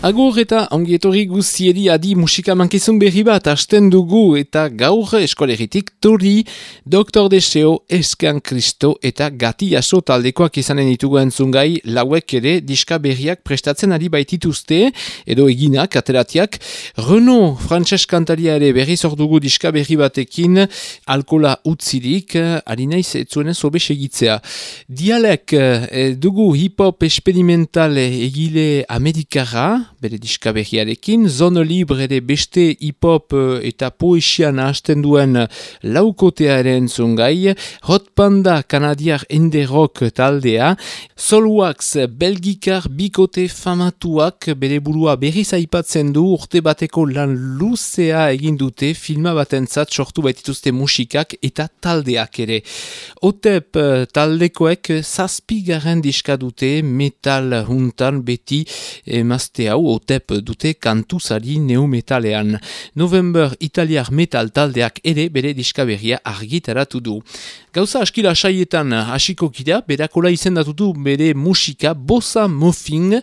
Agur eta ongietorri guztieri adi musika mankizun berri bat hasten dugu eta gaur eskoleritik Tori, Dr. Deseo, Eskan Kristo eta Gati Aso taldekoak izanen ditugu entzungai lauek ere diska berriak prestatzen ari baitituzte edo eginak, ateratiak. Renault, Frantses kantaria ere berri zordugu diska berri batekin alkola utzirik, ari naiz etzuenez obe segitzea. Dialek eh, dugu hip-hop experimental egile amerikara, bere diska berriarekin, Zone Libre ere beste hip-hop eh, eta poesia nahasten duen laukotea ere entzungai, Hot Panda kanadiar ende rock taldea, Solwax belgikar bikote famatuak bere burua berriz aipatzen du. Urte bateko lan luzea egin dute. Filma batentzat sortu baitituzte musikak eta taldeak ere. Otep eh, taldekoek zazpigaren diska dute. Metal huntan beti emazte hau otep dute kantuzari neometalean. November italiar metal taldeak ere bere diska berria argitaratu du. Gauza askila saietan hasiko kida, berakola izendatu du bere musika Bossa Muffin,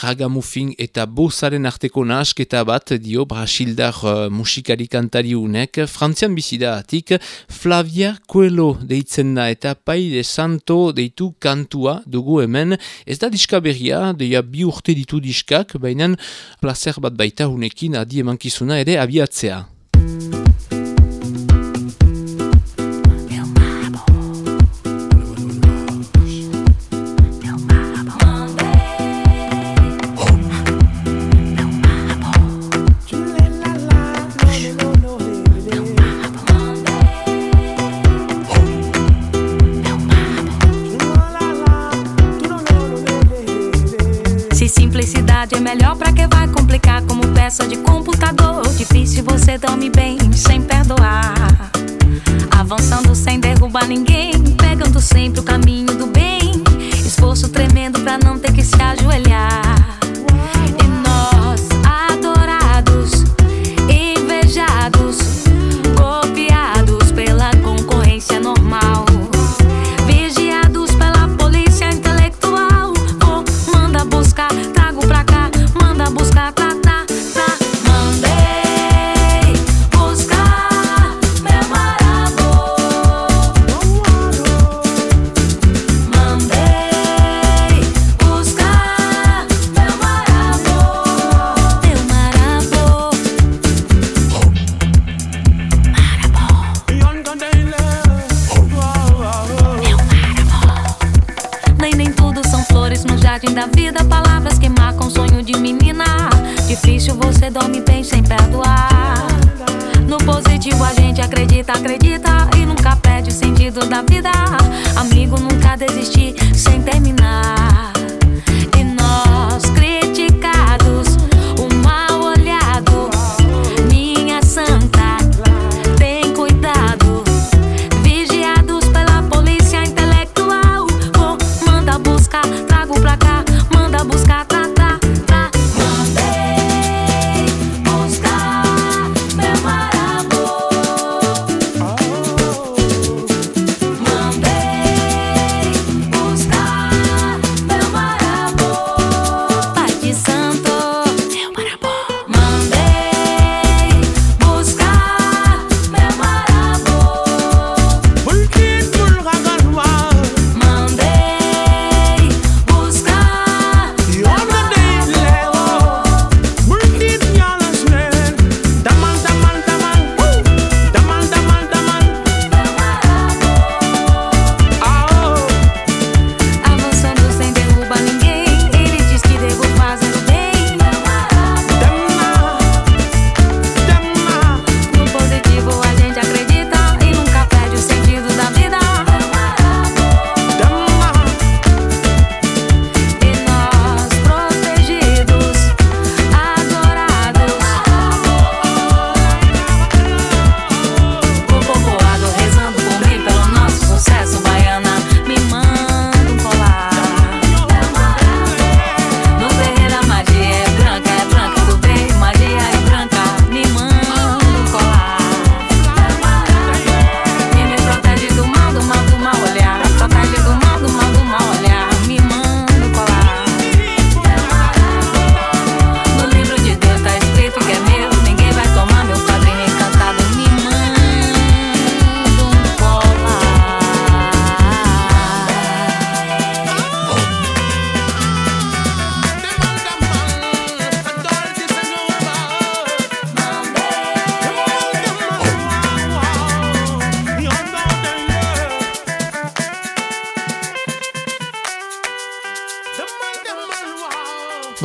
Ragamuffin eta Bossaren arteko nahasketa bat dio Brasildar uh, musikari kantari unek, Frantzian bizida atik, Flavia Coelho deitzen da eta Pai de Santo deitu kantua dugu hemen, ez da diska berria, deia bi urte ditu diskak, baina placer bat baita unekin adi emankizuna ere abiatzea.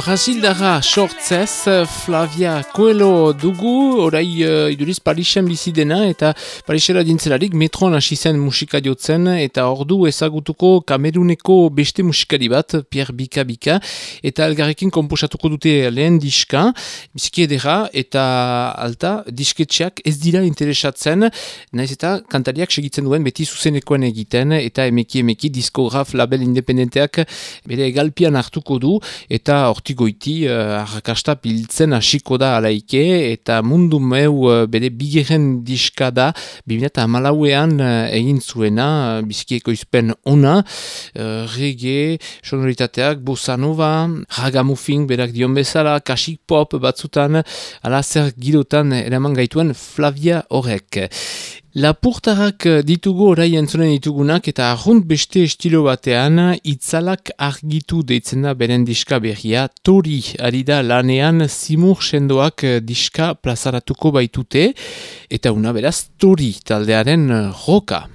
Brasildara sortzez Flavia Coelho dugu, orai uh, iduriz Parisen bizi dena eta Parisera dintzelarik metron hasi zen musika jotzen eta ordu ezagutuko kameruneko beste musikari bat, Pierre Bika Bika, eta algarrekin komposatuko dute lehen diska, biziki edera eta alta disketxeak ez dira interesatzen, naiz eta kantariak segitzen duen beti zuzenekoen egiten eta emeki emeki diskograf label independenteak bere egalpian hartuko du eta goiti uh, arrakasta piltzen hasiko da alaike eta mundu meu uh, bere bigeren diska da bimena amalauean uh, egin zuena uh, bizkieko izpen ona uh, rege, sonoritateak bosanova, ragamufing berak dion bezala, kasik pop batzutan ala zer girotan eraman gaituen Flavia horrek Lapurtarrak ditugu orai entzunen ditugunak eta arrunt beste estilo batean itzalak argitu deitzen da beren diska berria. Tori ari da lanean simur sendoak diska plazaratuko baitute eta una beraz tori taldearen roka.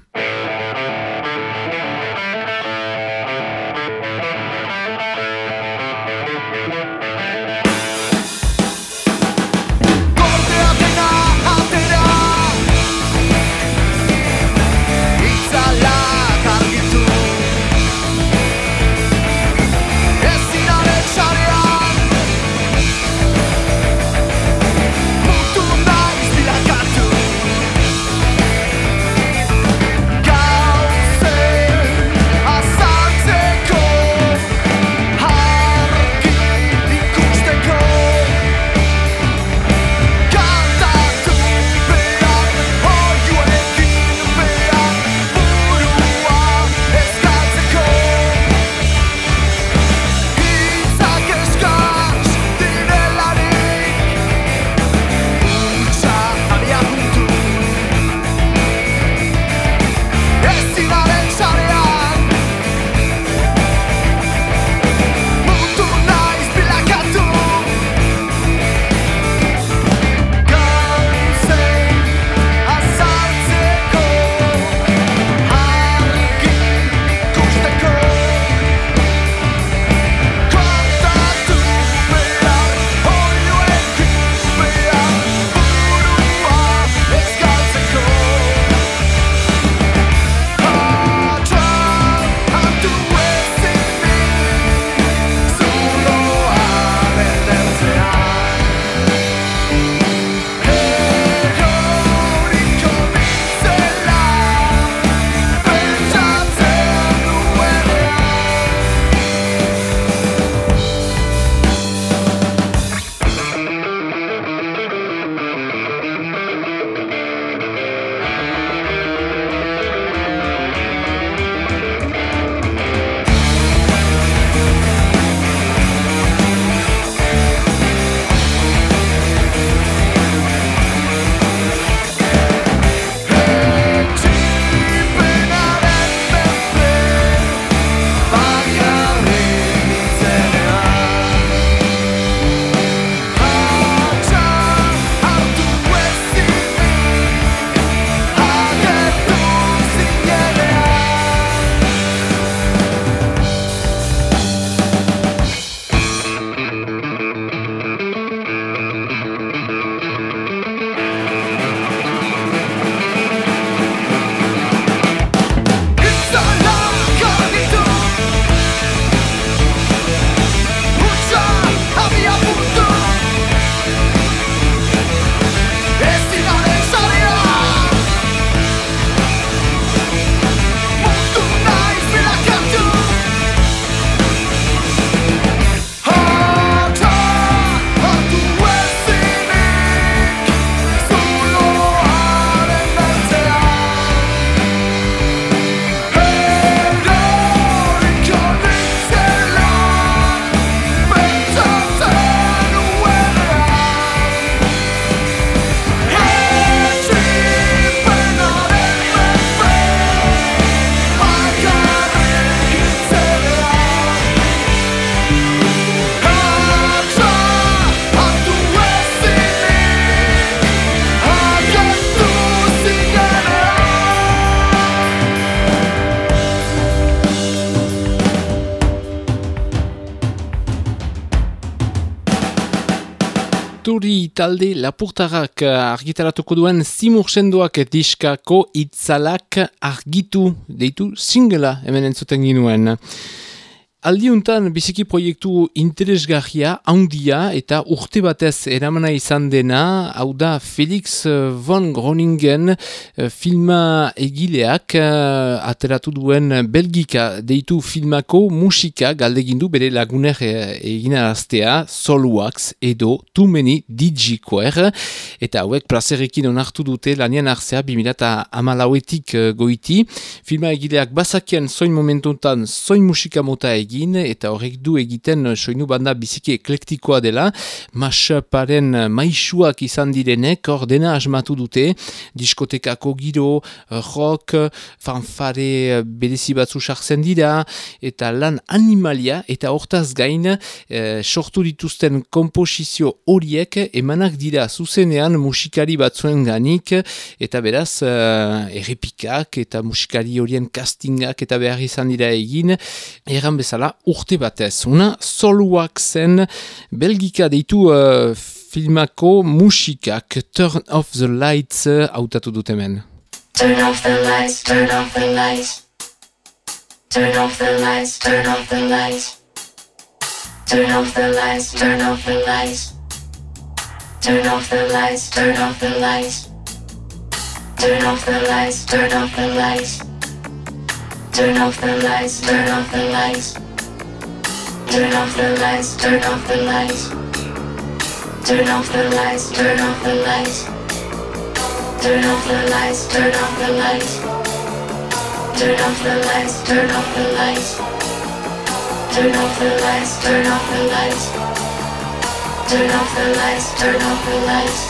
Talde lapurtarrak argitaratuko duen simursendoak diskako itzalak argitu deitu singela hemen entzuten ginuen. Aldiuntan biziki proiektu interesgarria, handia eta urte batez eramana izan dena, hau da Felix von Groningen eh, filma egileak uh, ateratu duen Belgika. Deitu filmako musika galdegindu bere laguner eh, egina araztea, Solwax edo Too Many Digikoer eta hauek plazerekin onartu dute lanien arzea 2008etik goiti. Filma egileak bazakien zoin momentuntan zoin musika mota egin egin eta horrek du egiten soinu banda biziki eklektikoa dela. Masaparen maisuak izan direnek ordena asmatu dute. Diskotekako giro, rock fanfare bedezi batzu sartzen dira eta lan animalia eta hortaz gain eh, sortu dituzten komposizio horiek emanak dira. Zuzenean musikari batzuen ganik eta beraz eh, errepikak eta musikari horien castingak eta behar izan dira egin. Erran bezala bezala urte batez. Una soluak zen Belgika deitu uh, filmako musikak Turn off the Lights uh, autatu dut hemen. Turn off the lights, turn off the lights Turn off the lights, turn off the lights Turn off the lights, turn off the lights Turn off the lights, turn off the lights Turn off the lights, turn off the lights Turn off the lights, turn off the lights Turn off the lights, turn off the lights. Turn off the lights, turn off the lights. Turn off the lights, turn off the lights. Turn off the lights, turn off the lights. Turn off the lights, turn off the lights. Turn off the lights, turn off the lights.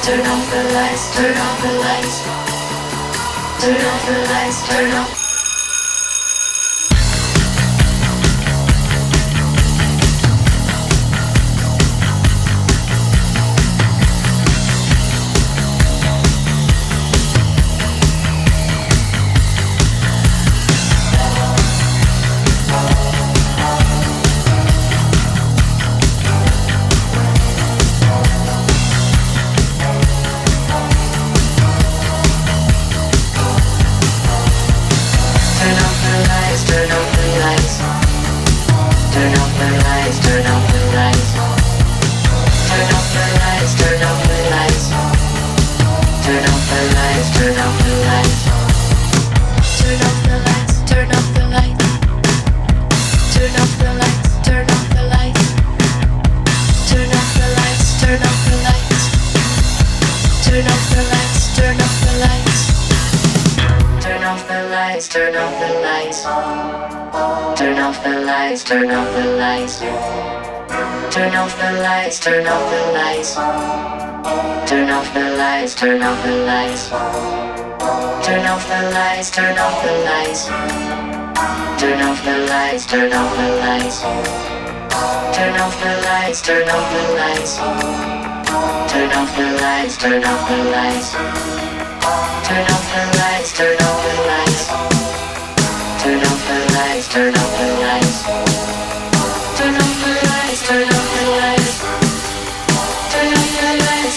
Turn off the lights, turn off the lights. Turn off the lights, turn off turn off the lights. Turn off the lights, turn off the lights. Turn off the lights, turn off the lights. Turn off the lights, turn off the lights. Turn off the lights, turn off the lights. Turn off the lights, turn off the lights. Turn off the lights, turn off the lights. Turn off the lights, turn off the lights.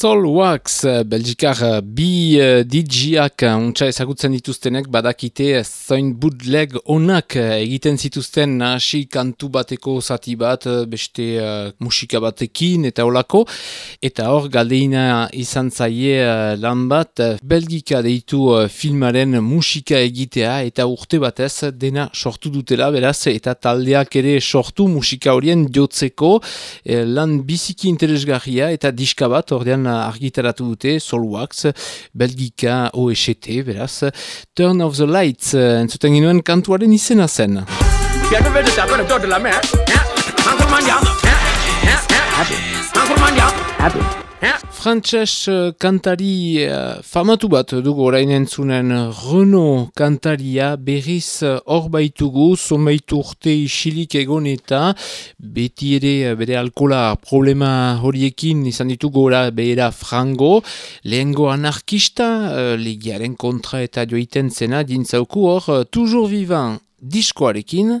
Soul Wax, Belgikar bi uh, DJak untsa ezagutzen dituztenek badakite zoin bootleg onak egiten zituzten nahasi kantu bateko zati bat beste uh, musika batekin eta olako eta hor galdeina izan zaie uh, lan bat Belgika deitu uh, filmaren musika egitea eta urte batez dena sortu dutela beraz eta taldeak ere sortu musika horien jotzeko lan biziki interesgarria eta diska bat ordean argitaratu dute Solwax, Belgika OST, beraz. Turn of the Lights, entzuten ginoen kantuaren izena zen. Happy. Frantses uh, kantari uh, famatu bat dugu orain entzunen Renault kantaria berriz uh, hor baitugu, zomaitu urte isilik egon eta beti ere uh, bere alkola problema horiekin izan ditugu ora behera frango, lehengo anarkista, uh, legiaren kontra eta joiten zena, dintzauku hor, uh, toujours vivant diskoarekin,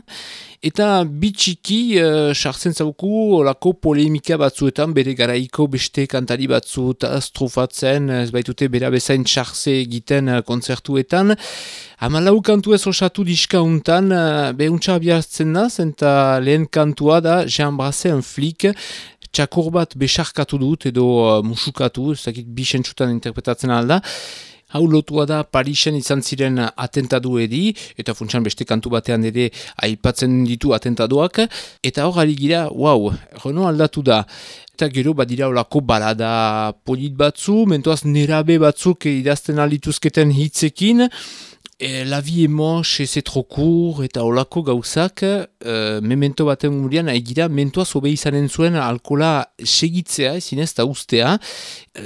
Eta bitxiki, uh, sartzen zauku, olako polemika batzuetan, bere garaiko beste kantari batzu astrofatzen, ez baitute bera bezain txarze egiten uh, kontzertuetan. Hamalau kantu ez osatu diska untan, uh, behuntza abiartzen da, eta lehen kantua da, Jean Brasse, flik, txakur bat besarkatu dut edo uh, musukatu, ez dakit bisentsutan interpretatzen alda, Hau lotua da Parisen izan ziren atentadu edi, eta funtsan beste kantu batean ere aipatzen ditu atentaduak, eta hor ari gira, wow, reno aldatu da. Eta gero badira olako balada polit batzu, mentoaz nerabe batzuk idazten alituzketen hitzekin, E, la vie est moche, c'est trop court, eta olako gauzak, e, memento baten murian, egira, mentoa zobe izanen zuen alkola segitzea, ezinez, eta ustea.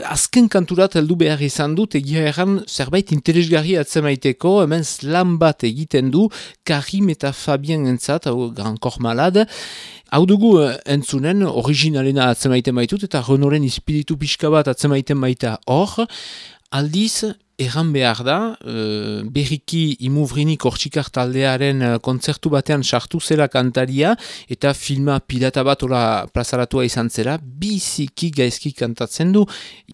Azken kanturat heldu behar izan dut, egia erran zerbait interesgarri atzemaiteko, hemen slam bat egiten du, Karim eta Fabien entzat, hau Gran Kor Malade, Hau dugu e, entzunen, originalena atzemaiten baitut, eta Renoren espiritu pixka bat atzemaiten baita hor, aldiz, Erran behar da, uh, berriki imuvrini kortxikar taldearen uh, kontzertu batean sartu zela kantaria eta filma pilata bat ora plazaratua izan zela, biziki gaizki kantatzen du,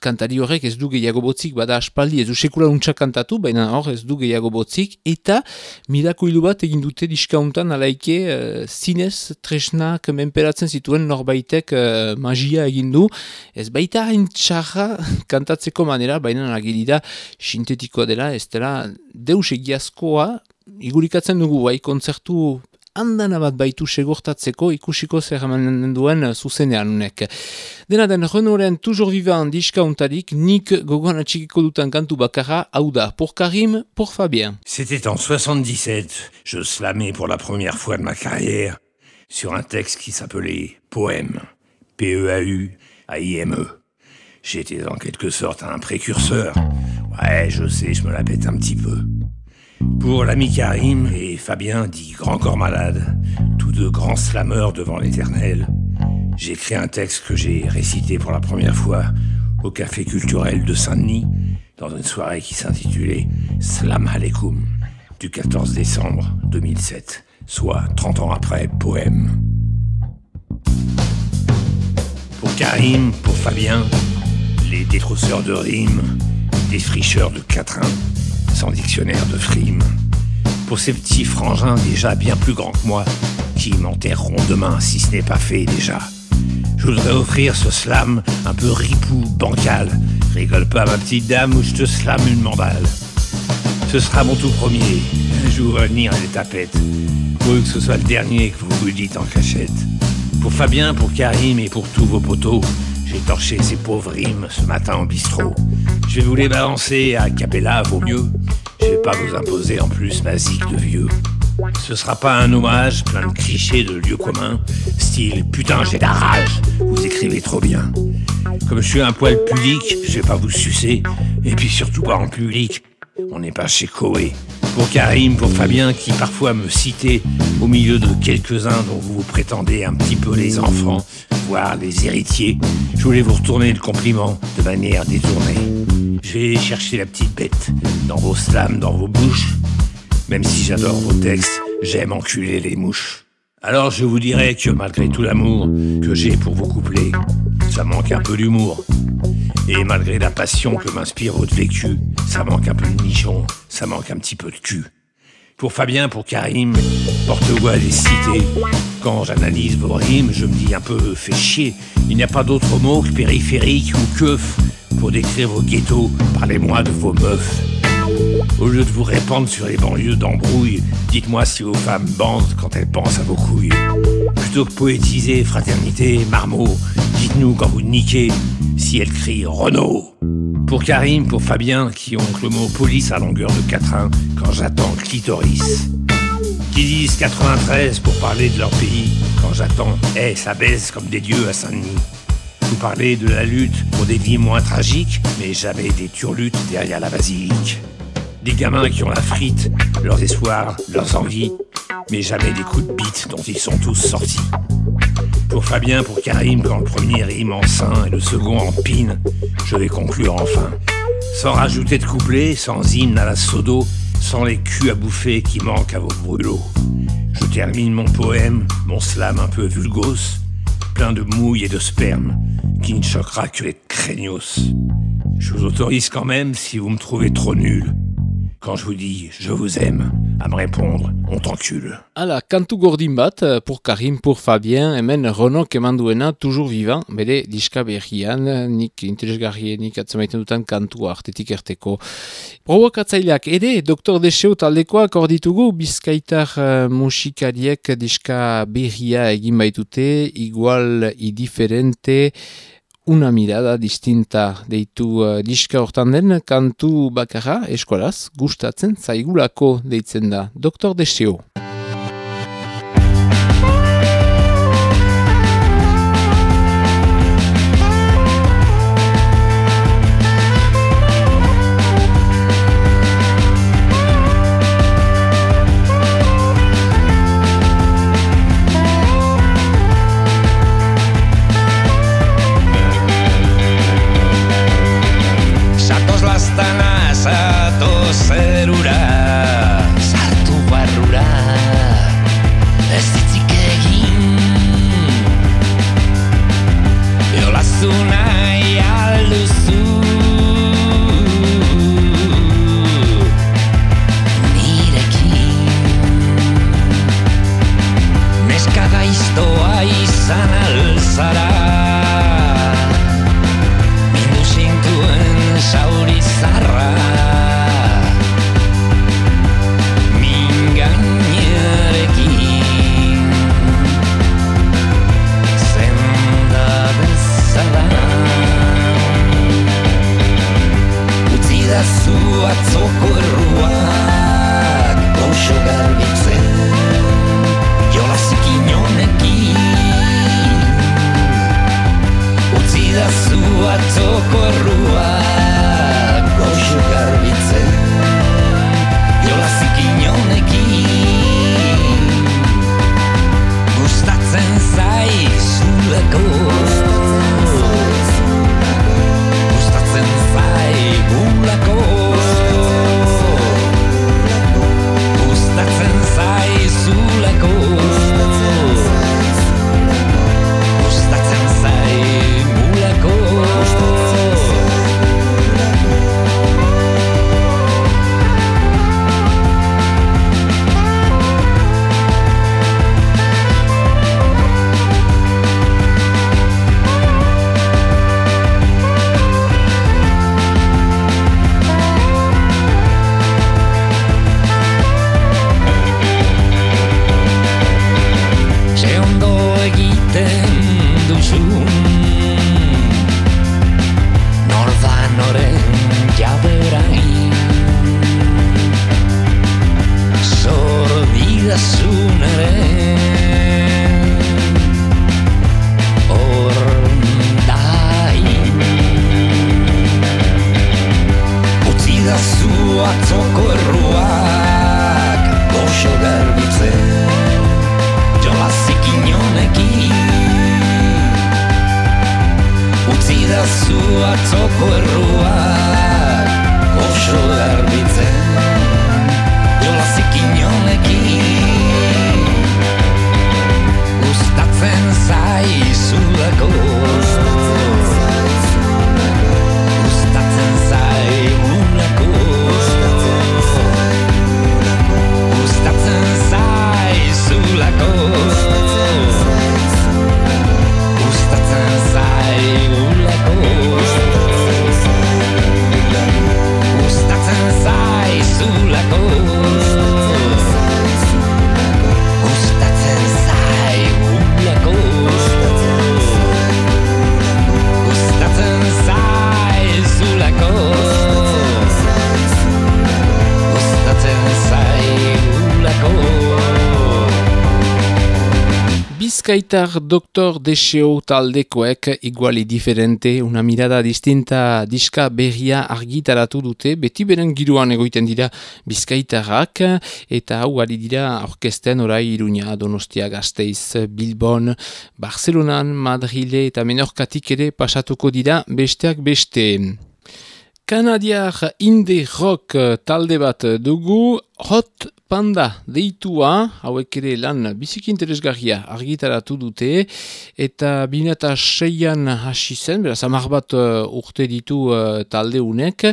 kantari horrek ez du gehiago botzik, bada aspaldi ez du sekula untsa kantatu, baina hor ez du gehiago botzik, eta midako hilu bat egin dute diskauntan alaike uh, zinez tresnak menperatzen zituen norbaitek uh, magia egin du, ez baita hain txarra kantatzeko manera, baina nagirida sintetikoa dela, ez dela deus egiazkoa, igurikatzen dugu bai kontzertu handana bat baitu segurtatzeko ikusiko zer emanen duen zuzenean unek. Dena den Renoren toujours vivant diskauntarik nik gogoan atxikiko dutan kantu bakarra hau da, pour Karim, pour Fabien. C'était en 77, je slamais pour la première fois de ma carrière sur un texte qui s'appelait Poème, P-E-A-U-A-I-M-E. J'étais en quelque sorte un précurseur. Ouais, je sais, je me la pète un petit peu. Pour l'ami Karim et Fabien, dit Grand Corps Malade, tous deux grands slameurs devant l'éternel, j'ai écrit un texte que j'ai récité pour la première fois au Café culturel de Saint-Denis, dans une soirée qui s'intitulait Slam Aleikum, du 14 décembre 2007, soit 30 ans après Poème. Pour Karim, pour Fabien, les détrousseurs de rimes, des fricheurs de quatrain, sans dictionnaire de frimes. Pour ces petits frangins déjà bien plus grands que moi, qui m'enterreront demain si ce n'est pas fait déjà. Je voudrais offrir ce slam un peu ripou, bancal. Rigole pas ma petite dame ou je te slame une mandale. Ce sera mon tout premier. Je vous venir les tapettes. Pour que ce soit le dernier que vous vous dites en cachette. Pour Fabien, pour Karim et pour tous vos poteaux, j'ai torché ces pauvres rimes ce matin au bistrot. Je vais vous les balancer à Capella, vaut mieux. Je vais pas vous imposer en plus ma zik de vieux. Ce sera pas un hommage plein de clichés de lieux communs, style putain j'ai la rage, vous écrivez trop bien. Comme je suis un poil pudique, je vais pas vous sucer, et puis surtout pas en public. On n'est pas chez Koé. Pour Karim, pour Fabien, qui parfois me citait au milieu de quelques-uns dont vous vous prétendez un petit peu les enfants, voire les héritiers, je voulais vous retourner le compliment de manière détournée. Je vais chercher la petite bête dans vos slams, dans vos bouches. Même si j'adore vos textes, j'aime enculer les mouches. Alors je vous dirais que malgré tout l'amour que j'ai pour vos couplets, ça manque un peu d'humour. Et malgré la passion que m'inspire votre vécu, ça manque un peu de nichon, ça manque un petit peu de cul. Pour Fabien, pour Karim, porte-voix des cités. Quand j'analyse vos rimes, je me dis un peu fait chier. Il n'y a pas d'autre mot que périphérique ou keuf pour décrire vos ghettos. Parlez-moi de vos meufs. Au lieu de vous répandre sur les banlieues d'embrouille, dites-moi si vos femmes bandent quand elles pensent à vos couilles. Plutôt que poétiser fraternité, marmot, dites-nous quand vous niquez si elles crient Renault. Pour Karim, pour Fabien, qui ont le mot police à longueur de quatrain quand j'attends clitoris. Qui disent 93 pour parler de leur pays quand j'attends, eh, ça baisse comme des dieux à Saint-Denis. Vous parlez de la lutte pour des vies moins tragiques, mais jamais des turlutes derrière la basilique. Des gamins qui ont la frite, leurs espoirs, leurs envies, mais jamais des coups de bite dont ils sont tous sortis. Pour Fabien, pour Karim, quand le premier rime en sein et le second en pine, je vais conclure enfin. Sans rajouter de couplets, sans hymne à la sodo, sans les culs à bouffer qui manquent à vos brûlots. Je termine mon poème, mon slam un peu vulgos, plein de mouille et de sperme, qui ne choquera que les craignos. Je vous autorise quand même, si vous me trouvez trop nul, quand je vous dis je vous aime, à me répondre on t'encule. Ala, kantu gordin bat, eh, pour Karim, pour Fabien, hemen Ronok eman duena, toujours vivant, bere diska berrian, nik interesgarrienik atzemaiten dutan kantua artetik erteko. Provokatzaileak ere, Dr. Deseo taldekoak hor ditugu, bizkaitar uh, musikariek diska berria egin baitute, igual indiferente, una mirada distinta deitu uh, diska hortan den kantu bakarra eskolaz gustatzen zaigulako deitzen da Dr. Deseo. Bizkaitar Dr. Deseo taldekoek iguali diferente, una mirada distinta diska berria argitaratu dute, beti beren giruan egoiten dira Bizkaitarrak, eta hau ari dira orkesten orai Iruña, Donostia, Gasteiz, Bilbon, Barcelonan, Madrile eta Menorkatik ere pasatuko dira besteak beste. Kanadiar indie rock talde bat dugu, Hot Panda deitua, hauek ere lan biziki interesgarria argitaratu dute, eta bineta seian hasi zen, beraz amar bat uh, urte ditu uh, talde unek,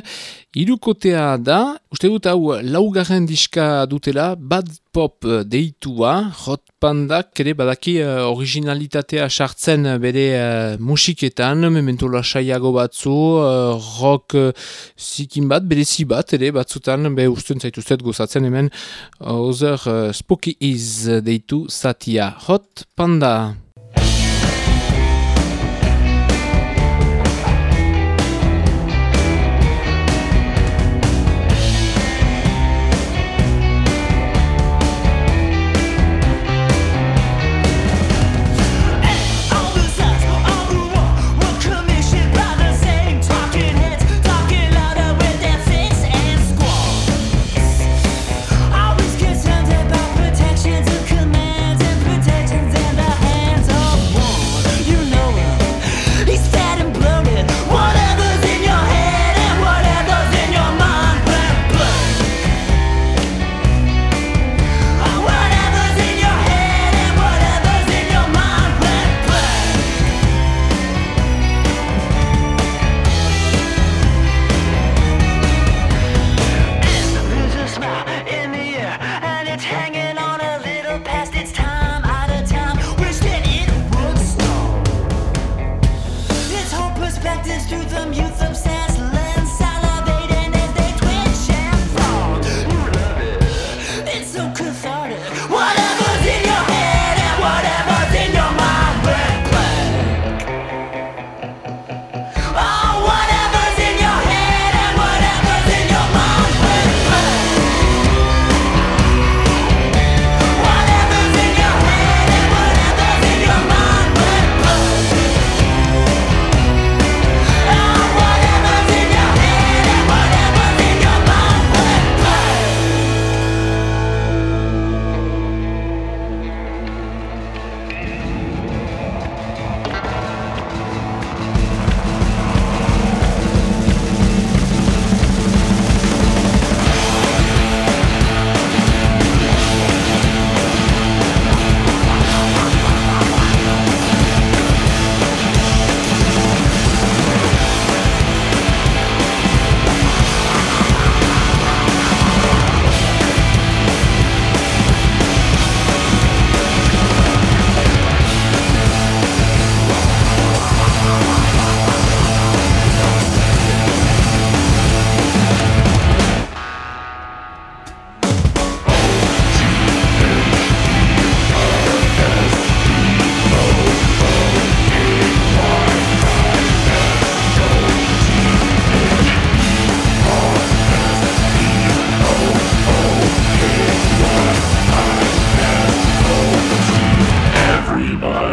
irukotea da, uste dut hau laugarren diska dutela, bad pop deitua, hot pandak ere badaki uh, originalitatea sartzen bere uh, musiketan, memento lasaiago batzu, uh, rock uh, zikin bat, bere bat ere batzutan, be usten zaituzet gozatzen uh, Spooky Is deitu Satya Hot Panda.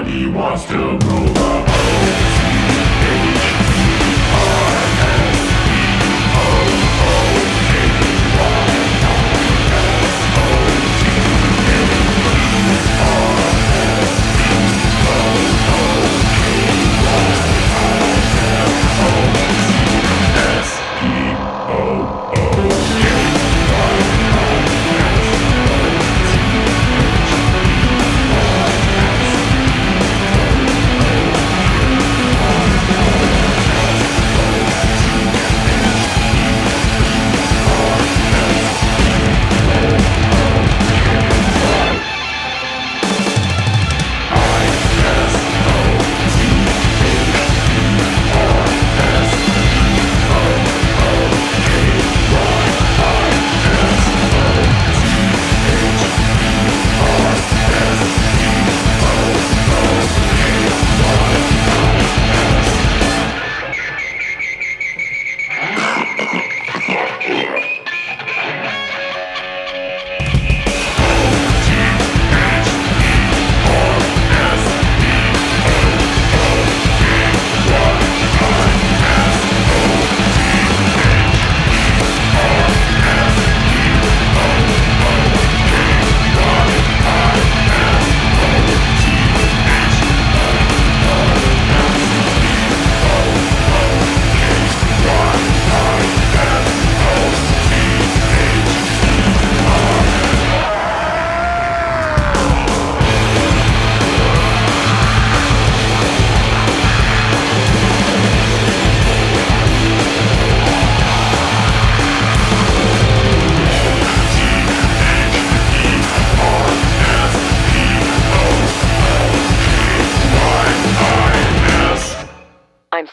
He wants to move.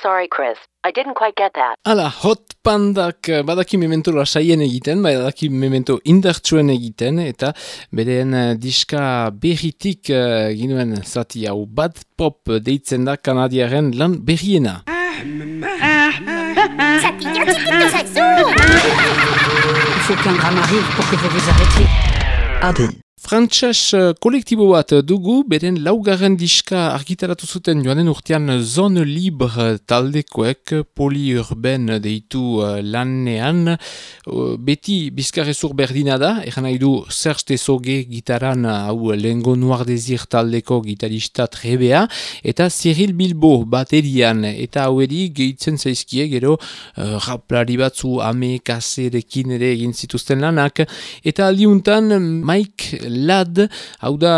Sorry, Chris. I didn't quite get that. Hala, hot pandak eh, badaki memento lasaien egiten, badaki memento indartsuen egiten, eta beren eh, diska berritik uh, ginuen zati hau bad pop deitzen da kanadiaren lan berriena. Il faut qu'un drame arrive pour que vous vous arrêtiez. Adi. Frantses eh, kolektibo bat dugu, beren laugarren diska argitaratu zuten joanen urtean Zone Libre taldekoek poliurben deitu eh, lanean. Eh, Beti bizkarrezur berdina da, eran nahi du Serge Tezoge gitaran hau Lengo Noir Desir taldeko gitarista trebea, eta Cyril Bilbo baterian, eta haueri gehitzen zaizkie gero uh, raplari batzu ame kaserekin ere egin zituzten lanak, eta aldiuntan Mike Lad, hau da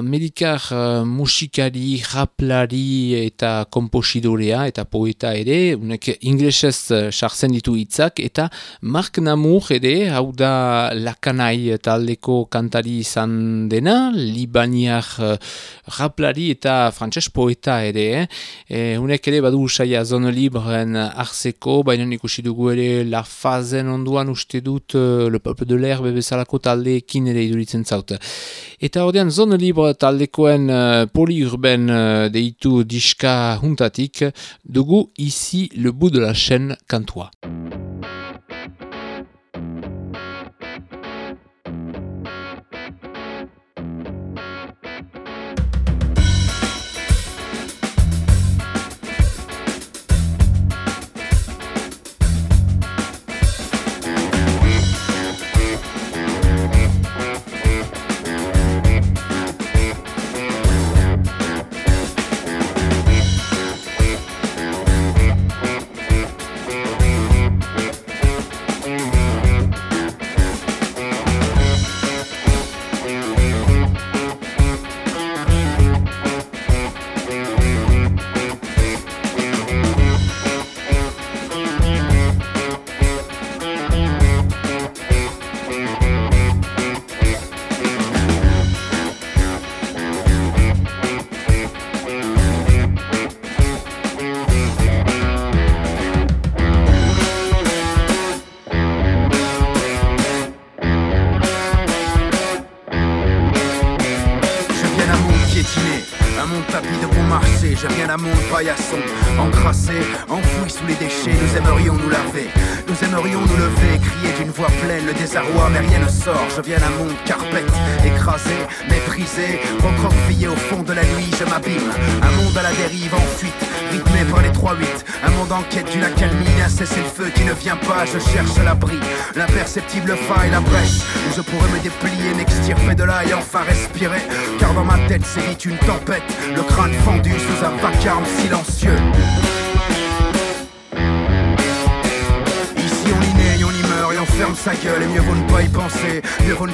amerikar uh, musikari, raplari eta komposidorea eta poeta ere, unek inglesez uh, sartzen ditu hitzak eta Mark Namur ere, hau da lakanai taldeko kantari izan dena, libaniar uh, raplari eta frantses poeta ere, eh? E, unek ere badu usaia zone libren arzeko, baina ikusi dugu ere la fazen onduan uste dut uh, le peuple de l'herbe bezalako taldeekin ere iduritzen zaut. Eta ordean zone libre taldekoen uh, poliurben uh, deitu diska huntatik dugu ici le bout de la chaîne kantua. Viens d'un monde carpette, écrasé, méprisé, recroquevillé au fond de la nuit. Je m'abîme, un monde à la dérive, en fuite, rythmé par les 3-8. Un monde en quête d'une accalmie, un cessez-le-feu qui ne vient pas. Je cherche l'abri, l'imperceptible faille, la brèche où je pourrais me déplier, m'extirper de là et enfin respirer. Car dans ma tête sévit une tempête, le crâne fendu sous un vacarme silencieux.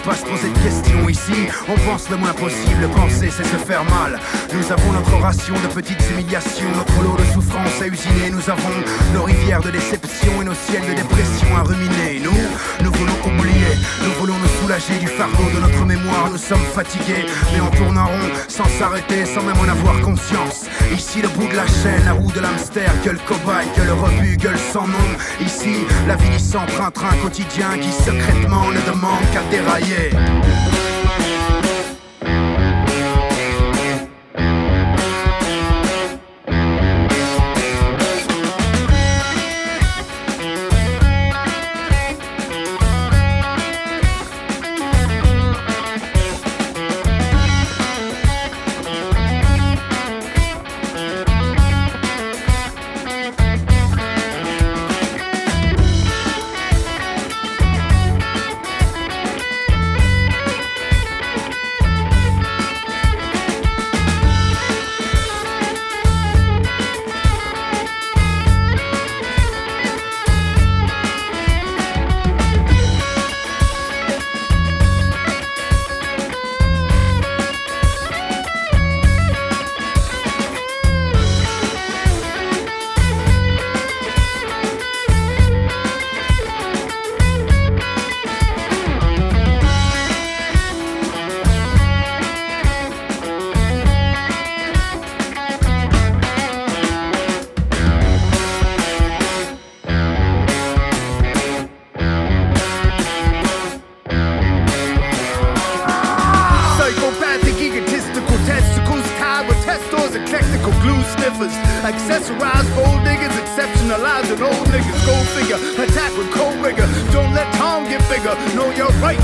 Pas se poser de questions ici. On pense le moins possible, penser c'est se faire mal. Nous avons notre ration de petites humiliations, notre lot de souffrances Nous avons nos rivières de déception et nos ciels de dépression à ruminer. Nous, nous voulons oublier, nous voulons nous soulager du fardeau de notre mémoire. Nous sommes fatigués, mais on tourne en rond sans s'arrêter, sans même en avoir conscience. Ici, le bout de la chaîne, la roue de l'hamster, gueule cobaye, gueule rebut, gueule sans nom. Ici, la vie sans train-train quotidien qui secrètement ne demande qu'à dérailler.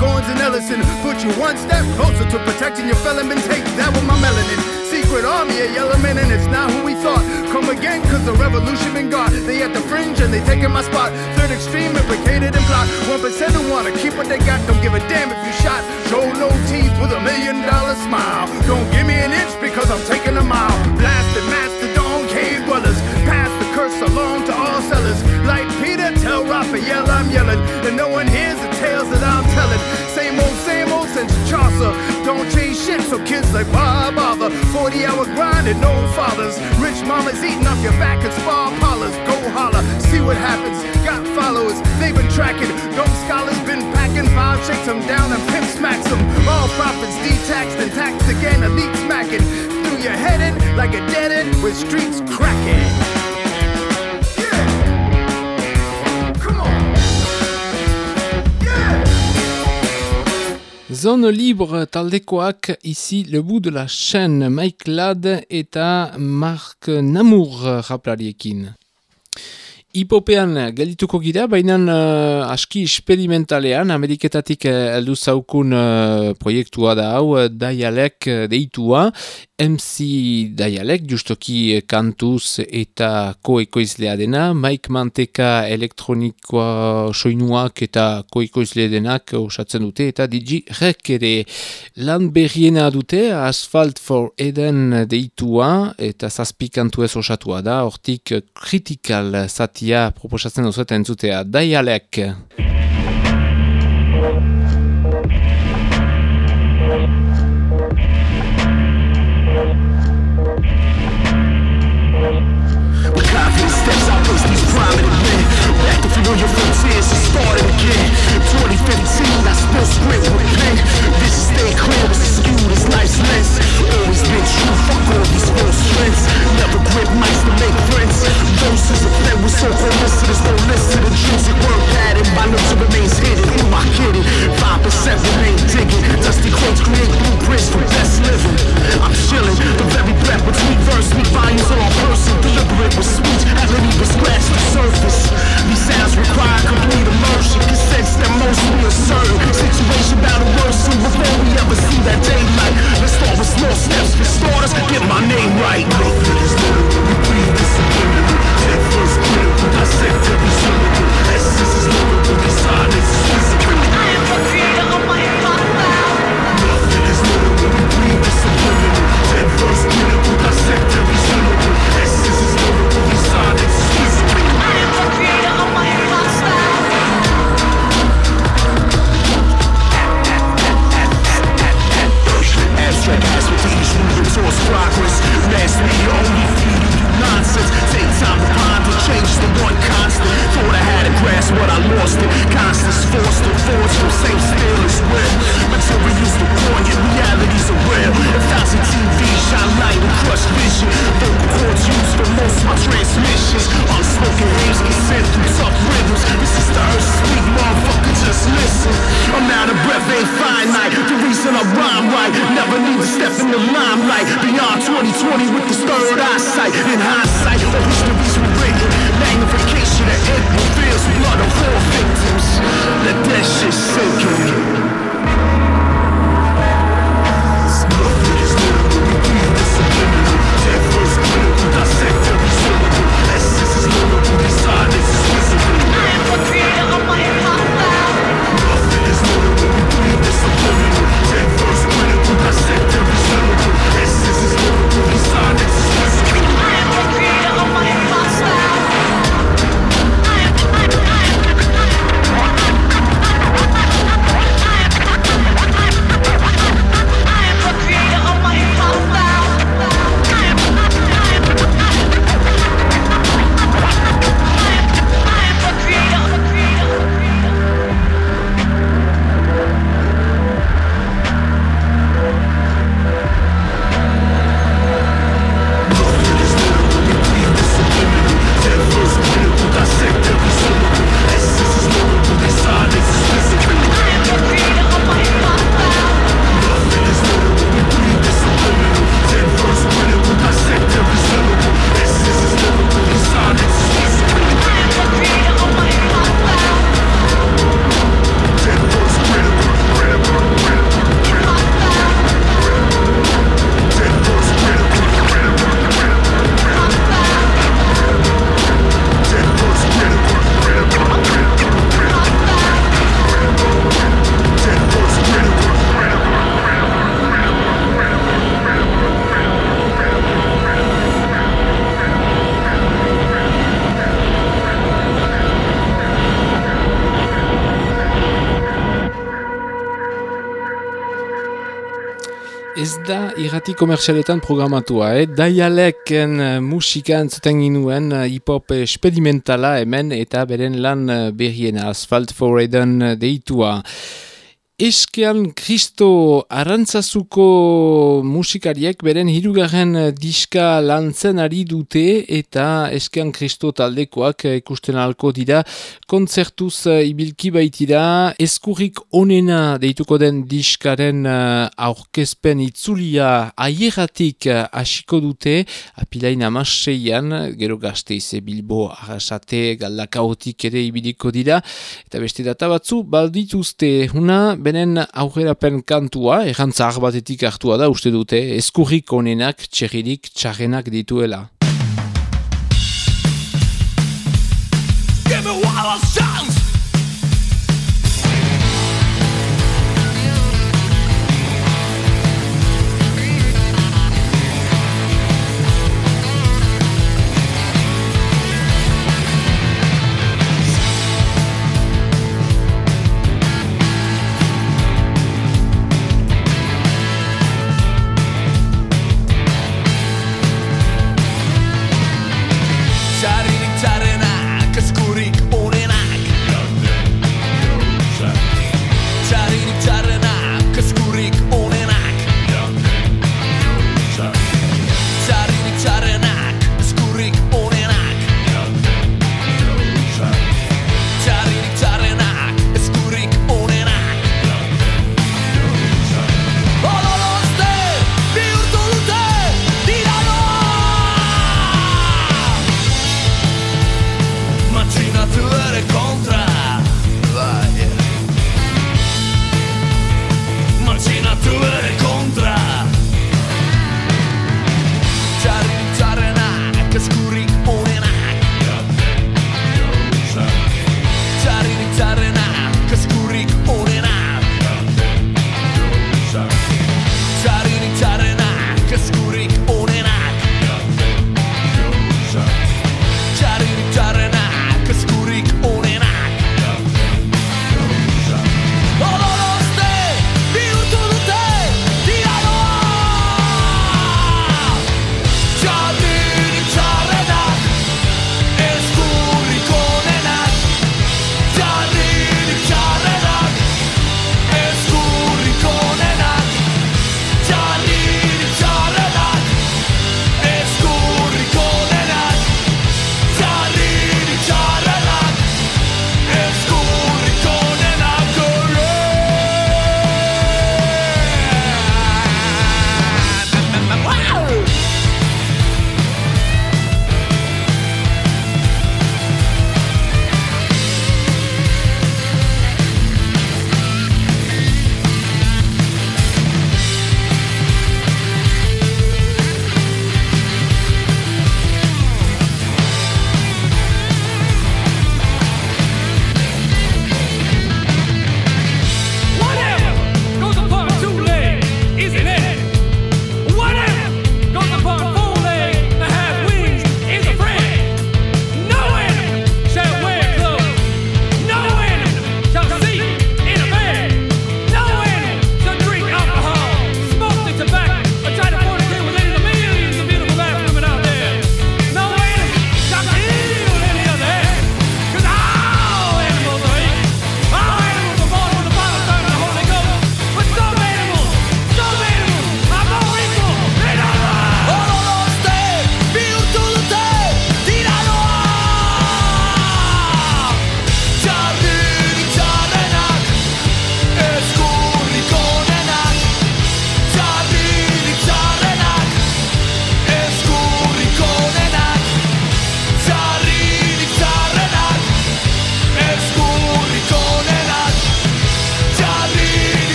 Goins and Ellison. Put you one step closer to protecting your felon. Take that with my melanin secret army of yellow men, and it's not who we thought. Come again, cause the revolution been gone. They at the fringe and they taking my spot. Third extreme, implicated and blocked. One percent who wanna keep what they got, don't give a damn if you shot. Show no teeth with a million dollar smile. Don't give me an inch because I'm taking a mile. Blasted mastodon cave dwellers. Pass the curse along to all sellers. Like Peter, tell Raphael I'm yelling. And no one Chaucer. Don't change shit, so kids like, why bother? 40 hour grind and no fathers. Rich mamas eating off your back and spa parlors. Go holler, see what happens. Got followers, they've been tracking. Dope scholars been packing. Five shakes them down and pimp smacks them. All profits detaxed and taxed again. Elite smacking. Through your head like a dead end with streets cracking. Zone libre taldekoak ici le bout de la chaîne Mike Ladd eta Mark Namour raplariekin. Hipopean geldituko gira, baina uh, aski experimentalean, Ameriketatik heldu uh, zaukun uh, proiektua da hau, uh, Dialek deitua, MC Dialek, justoki kantuz eta koekoizlea dena, Mike Manteka elektronikoa soinuak eta koekoizlea denak osatzen dute, eta digi rek ere. Lan berriena dute, Asphalt for Eden deitua, eta zazpi ez osatua da, hortik kritikal zatia proposatzen duzuetan entzutea, Dialek. Irrati komertsialetan programatua, eh? Daialeken uh, musika entzuten ginuen uh, hip-hop experimentala hemen eta beren lan uh, berriena Asphalt for Eden deitua. Eskean Kristo arantzazuko musikariek beren hirugarren diska lantzen ari dute eta Eskean Kristo taldekoak ikusten alko dira. Kontzertuz ibilki baitira. Eskurrik onena deituko den diskaren aurkezpen itzulia aieratik hasiko dute. Apilain amaseian gero gazte ize bilbo arrasate galdakaotik ere ibiliko dira. Eta beste data batzu baldituzte una benen aurrerapen kantua, errantzar batetik hartua da, uste dute, eskurrik onenak, txerririk, txarrenak dituela.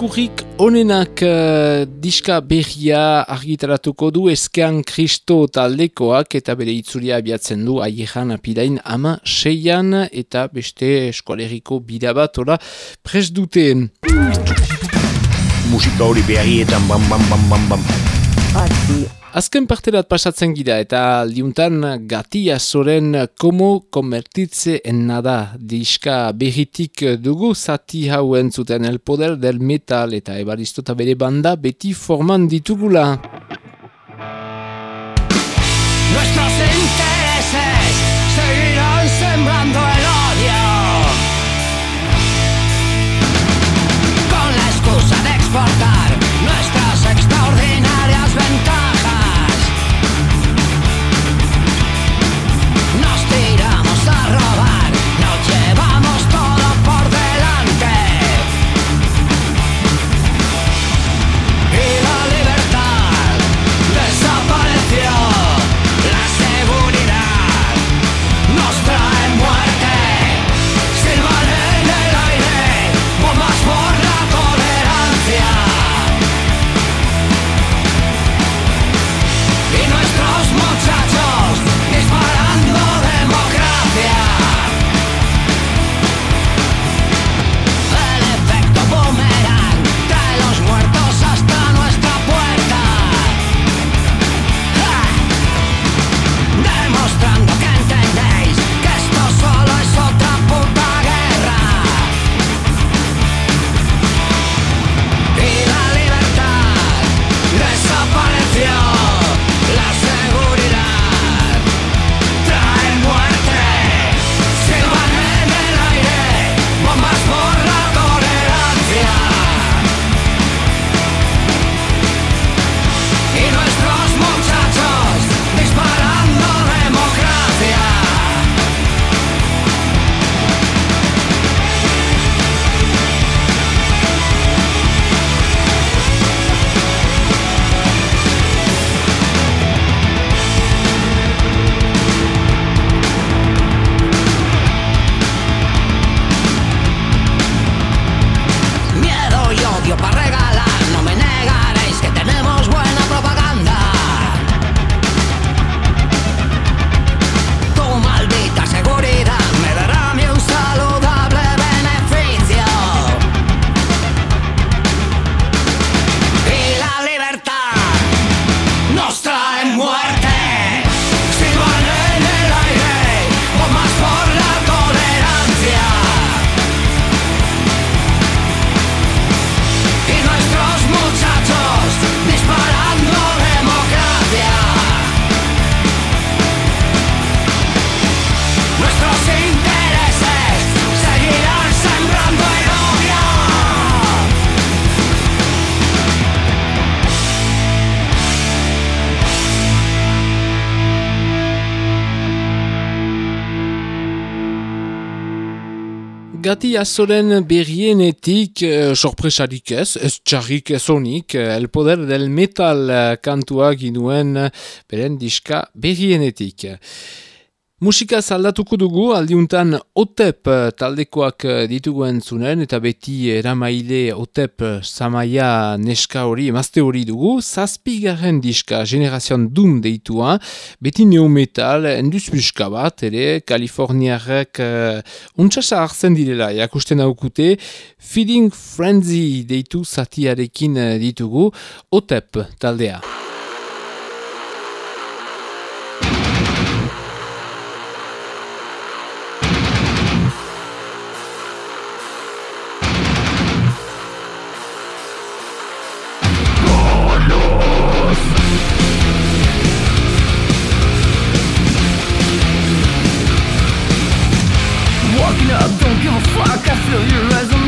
Eskurrik onenak uh, diska berria argitaratuko du eskean kristo taldekoak eta bere itzulia abiatzen du aiejan apidain ama seian eta beste eskoleriko bida bat ora pres dute. musika hori beharietan bam bam bam bam bam. Azken parterat pasatzen gira eta aldiuntan gati azoren komo konvertitze ennada diska berritik dugu zati hauen zuten el poder del metal eta ebaristo eta bere banda beti forman ditugula. Nuestros intereses seguirán sembrando el odio. Con la excusa de exportar Gati azoren berrienetik uh, sorpresarik ez, ez txarrik ez honik, eh, el poder del metal uh, kantua ginuen uh, beren diska berrienetik. Musika zaldatuko dugu, aldiuntan OTEP taldekoak ditugu entzunen, eta beti eramaile OTEP samaia neska hori, emazte hori dugu, zazpigarren diska Generation Doom deitua, beti neometal, enduz buska bat, ere, Kaliforniarek uh, untsasa hartzen direla, jakusten haukute, Feeding Frenzy deitu zatiarekin eh, ditugu, OTEP taldea. Give a fuck, I feel your eyes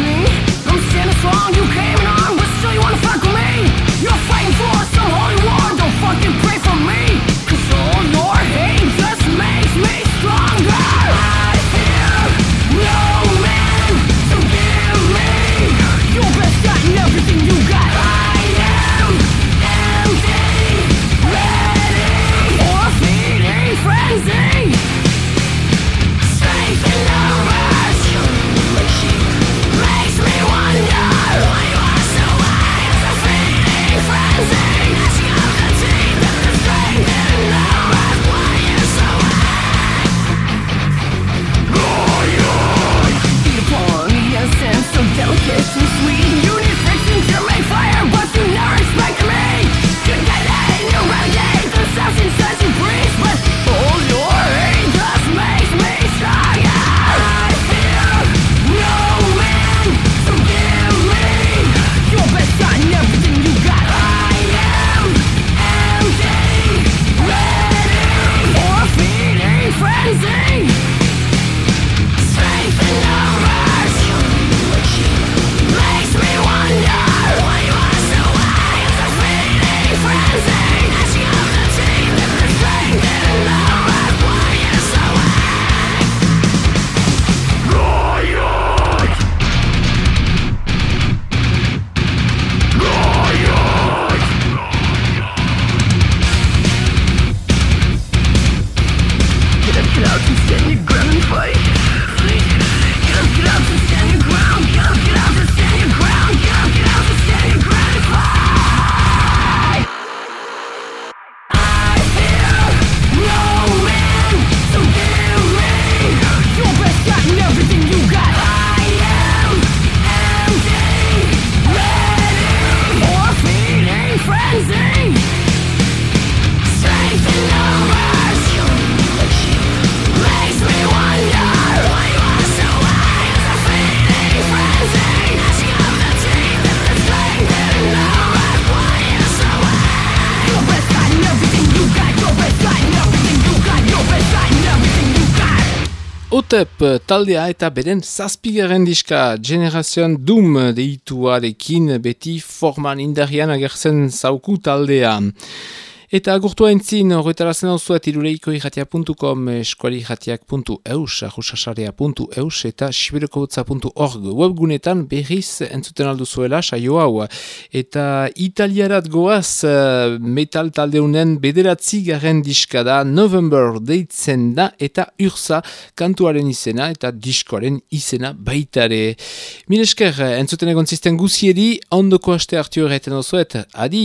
Step taldea eta beren zazpigaren diska Generation Doom deituarekin beti forman indarian agertzen zauku taldea. Eta agurtua entzin, horretarazten hau zuet iruleiko irratia.com, eskualirratiak.eus, ahusasarea.eus eta siberokobotza.org webgunetan berriz entzuten aldu zuela, saio hau. Eta italiarat goaz metal taldeunen bederatzi garen diska da, November deitzen da, eta ursa kantuaren izena eta diskoaren izena baitare. Milesker, entzuten egon zisten guziedi, ondoko aste hartu horretan hau adi!